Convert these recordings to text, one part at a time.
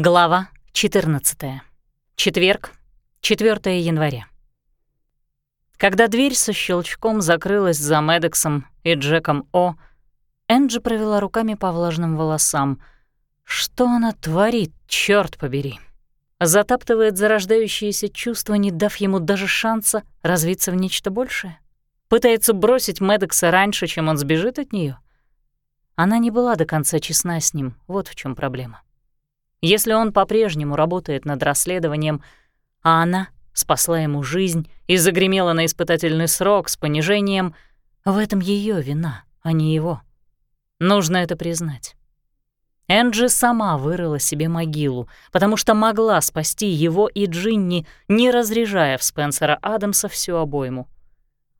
Глава 14. Четверг, 4 января. Когда дверь со щелчком закрылась за Медексом и Джеком О, Энджи провела руками по влажным волосам. Что она творит, черт побери? Затаптывает зарождающиеся чувства, не дав ему даже шанса развиться в нечто большее? Пытается бросить Медекса раньше, чем он сбежит от нее? Она не была до конца честна с ним, вот в чем проблема. Если он по-прежнему работает над расследованием, а она спасла ему жизнь и загремела на испытательный срок с понижением, в этом ее вина, а не его. Нужно это признать. Энджи сама вырыла себе могилу, потому что могла спасти его и Джинни, не разряжая в Спенсера Адамса всю обойму.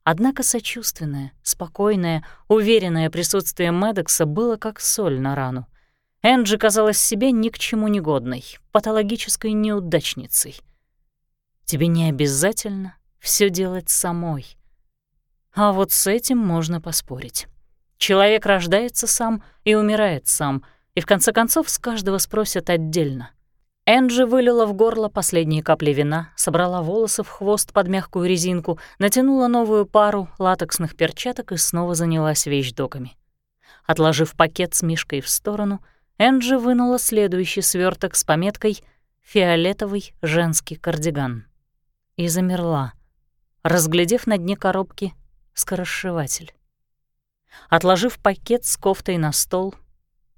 Однако сочувственное, спокойное, уверенное присутствие Медекса было как соль на рану — Энджи казалась себе ни к чему негодной, патологической неудачницей. Тебе не обязательно все делать самой. А вот с этим можно поспорить. Человек рождается сам и умирает сам, и в конце концов с каждого спросят отдельно. Энджи вылила в горло последние капли вина, собрала волосы в хвост под мягкую резинку, натянула новую пару латексных перчаток и снова занялась вещдоками. Отложив пакет с мишкой в сторону — Энджи вынула следующий сверток с пометкой «Фиолетовый женский кардиган» и замерла, разглядев на дне коробки скоросшиватель. Отложив пакет с кофтой на стол,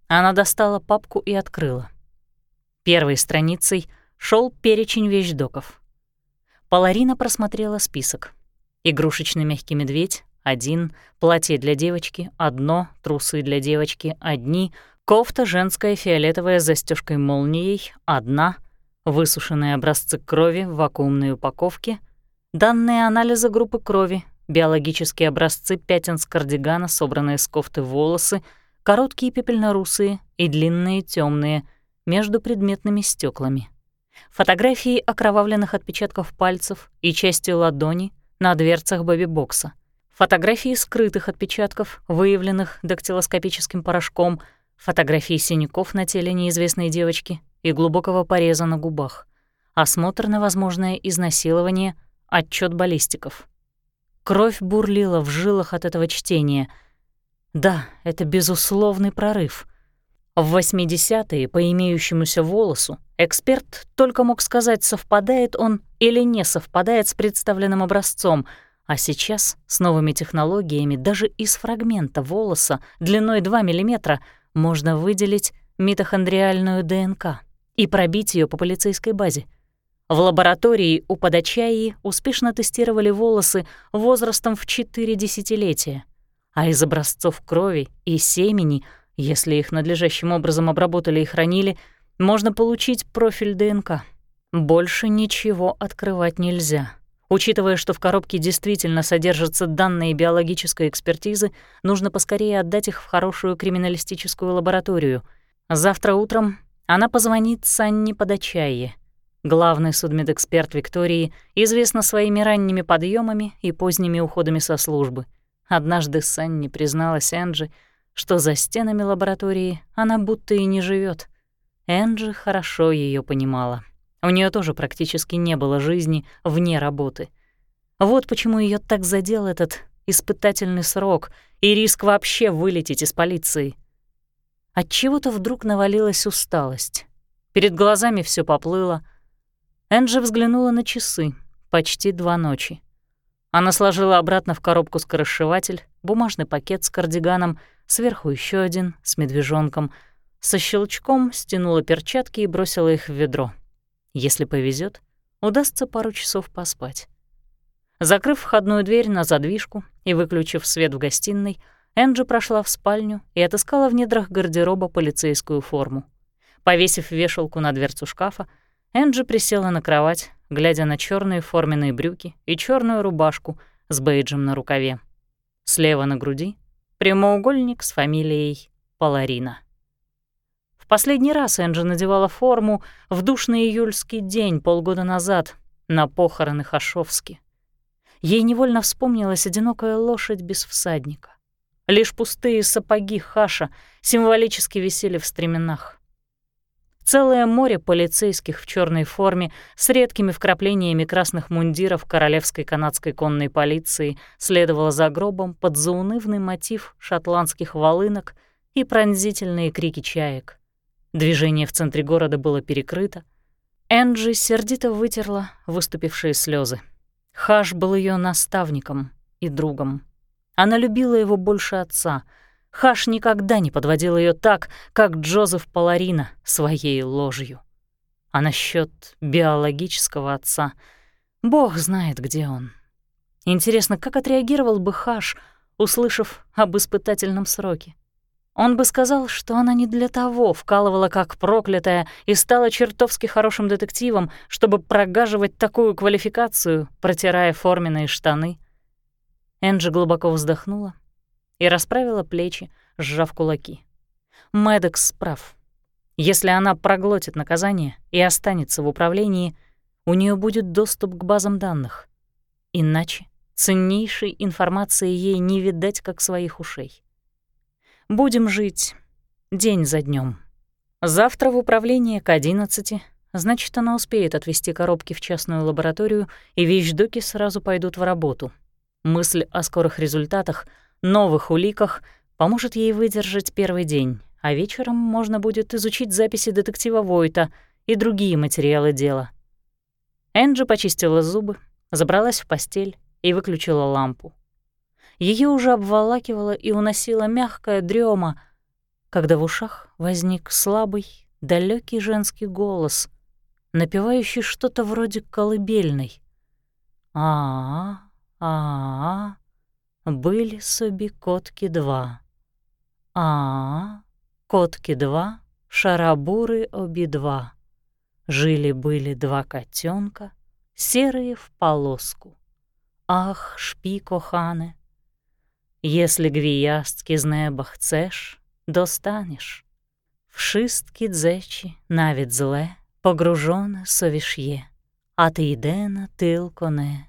она достала папку и открыла. Первой страницей шел перечень вещдоков. Паларина просмотрела список. Игрушечный мягкий медведь — один, платье для девочки — одно, трусы для девочки — одни — Кофта женская фиолетовая с застежкой молнией, одна, высушенные образцы крови в вакуумной упаковке, данные анализа группы крови, биологические образцы пятен с кардигана, собранные с кофты волосы, короткие пепельно-русые и длинные темные между предметными стеклами. Фотографии окровавленных отпечатков пальцев и части ладони на дверцах бэби-бокса. Фотографии скрытых отпечатков, выявленных дактилоскопическим порошком — фотографии синяков на теле неизвестной девочки и глубокого пореза на губах, осмотр на возможное изнасилование, отчет баллистиков. Кровь бурлила в жилах от этого чтения. Да, это безусловный прорыв. В 80-е по имеющемуся волосу эксперт только мог сказать, совпадает он или не совпадает с представленным образцом, а сейчас с новыми технологиями даже из фрагмента волоса длиной 2 мм можно выделить митохондриальную ДНК и пробить ее по полицейской базе. В лаборатории у Подачаи успешно тестировали волосы возрастом в 4 десятилетия, а из образцов крови и семени, если их надлежащим образом обработали и хранили, можно получить профиль ДНК. Больше ничего открывать нельзя. Учитывая, что в коробке действительно содержатся данные биологической экспертизы, нужно поскорее отдать их в хорошую криминалистическую лабораторию. Завтра утром она позвонит Санне Подачайе. Главный судмедэксперт Виктории известна своими ранними подъемами и поздними уходами со службы. Однажды Санни призналась Энджи, что за стенами лаборатории она будто и не живет. Энджи хорошо ее понимала. У нее тоже практически не было жизни вне работы. Вот почему ее так задел этот испытательный срок и риск вообще вылететь из полиции. От чего-то вдруг навалилась усталость. Перед глазами все поплыло. Энджи взглянула на часы. Почти два ночи. Она сложила обратно в коробку скоросшиватель, бумажный пакет с кардиганом, сверху еще один с медвежонком, со щелчком стянула перчатки и бросила их в ведро. Если повезет, удастся пару часов поспать. Закрыв входную дверь на задвижку и выключив свет в гостиной, Энджи прошла в спальню и отыскала в недрах гардероба полицейскую форму. Повесив вешалку на дверцу шкафа, Энджи присела на кровать, глядя на черные форменные брюки и черную рубашку с бейджем на рукаве. Слева на груди — прямоугольник с фамилией Паларина. Последний раз Энджи надевала форму в душный июльский день полгода назад на похороны Хашовски. Ей невольно вспомнилась одинокая лошадь без всадника. Лишь пустые сапоги Хаша символически висели в стременах. Целое море полицейских в черной форме с редкими вкраплениями красных мундиров королевской канадской конной полиции следовало за гробом под заунывный мотив шотландских волынок и пронзительные крики чаек. Движение в центре города было перекрыто. Энджи сердито вытерла выступившие слезы. Хаш был ее наставником и другом. Она любила его больше отца — Хаш никогда не подводил ее так, как Джозеф Паларина своей ложью. А насчет биологического отца бог знает, где он. Интересно, как отреагировал бы Хаш, услышав об испытательном сроке? Он бы сказал, что она не для того вкалывала как проклятая и стала чертовски хорошим детективом, чтобы прогаживать такую квалификацию, протирая форменные штаны. Энджи глубоко вздохнула и расправила плечи, сжав кулаки. Мэддокс прав. Если она проглотит наказание и останется в управлении, у нее будет доступ к базам данных. Иначе ценнейшей информации ей не видать, как своих ушей. Будем жить день за днем. Завтра в управление к 11, значит, она успеет отвезти коробки в частную лабораторию, и вещдоки сразу пойдут в работу. Мысль о скорых результатах — новых уликах поможет ей выдержать первый день, а вечером можно будет изучить записи детектива Войта и другие материалы дела. Энджи почистила зубы, забралась в постель и выключила лампу. Ее уже обволакивала и уносила мягкая дрема, когда в ушах возник слабый, далекий женский голос, напевающий что-то вроде колыбельной. а а а были собі котки два. А, котки два, шарабуры обидва. Жили-были два котенка, серые в полоску. Ах, шпі, кохане, Если гвіястки з неба chcеш, достанеш. Вшистки дзечі, навіть зле, погружоне совіш'є, а ти йде на тил коне.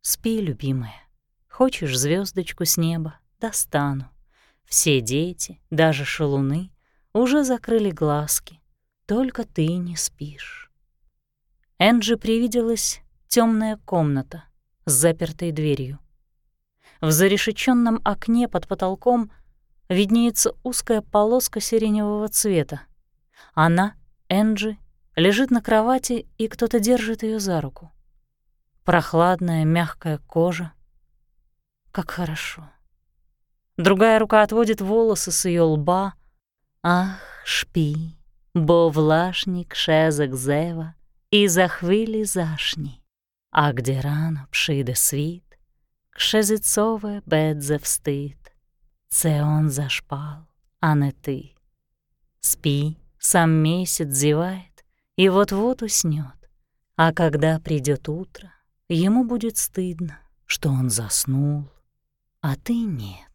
Спи, любиме. Хочешь звездочку с неба? Достану. Все дети, даже шалуны, уже закрыли глазки. Только ты не спишь. Энджи привиделась темная комната с запертой дверью. В зарешеченном окне под потолком виднеется узкая полоска сиреневого цвета. Она, Энджи, лежит на кровати, и кто-то держит ее за руку. Прохладная мягкая кожа, как хорошо. Другая рука отводит волосы с ее лба. Ах, шпи, бо влашник шезок зева, і за хвилі зашні. А где рано пшиде світ, кшезицове бедзе встид. Це он зашпал, а не ты. Спи, сам месяц зевает и вот-вот уснет. А когда придет утро, ему будет стыдно, что он заснул а ты нет.